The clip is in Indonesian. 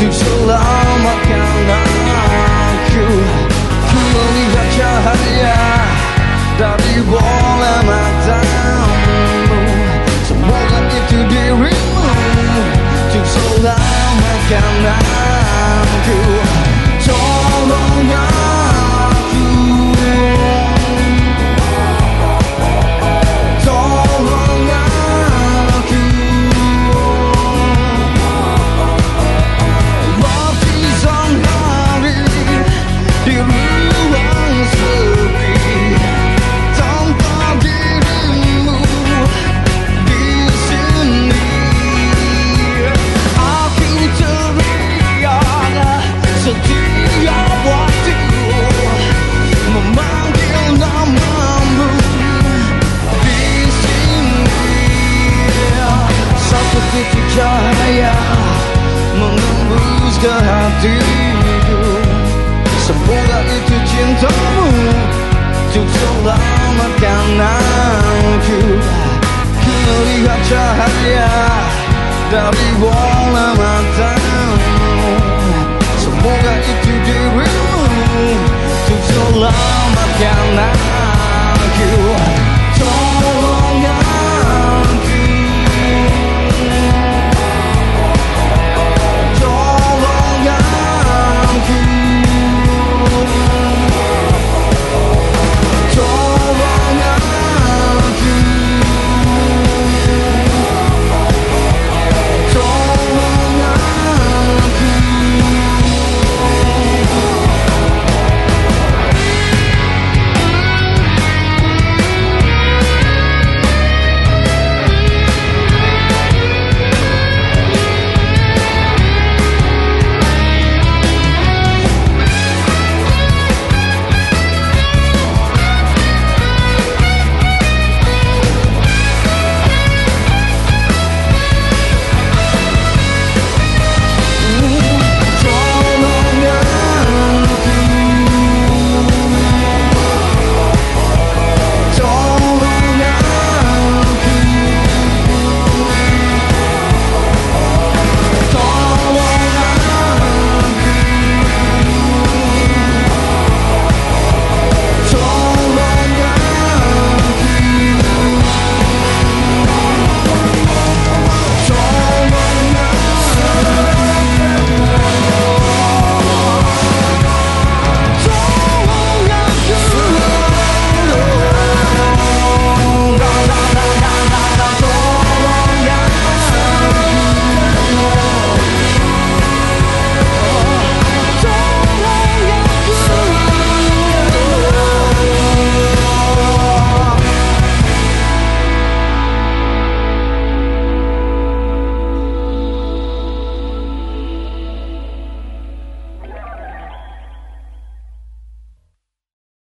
do so hatiku Semoga itu cintamu Untuk selamatkan aku Kulihat cahaya dari bola matamu. Semoga itu dirimu Untuk selamatkan aku